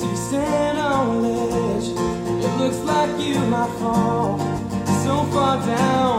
Sitting on a ledge. It looks like you might fall so far down.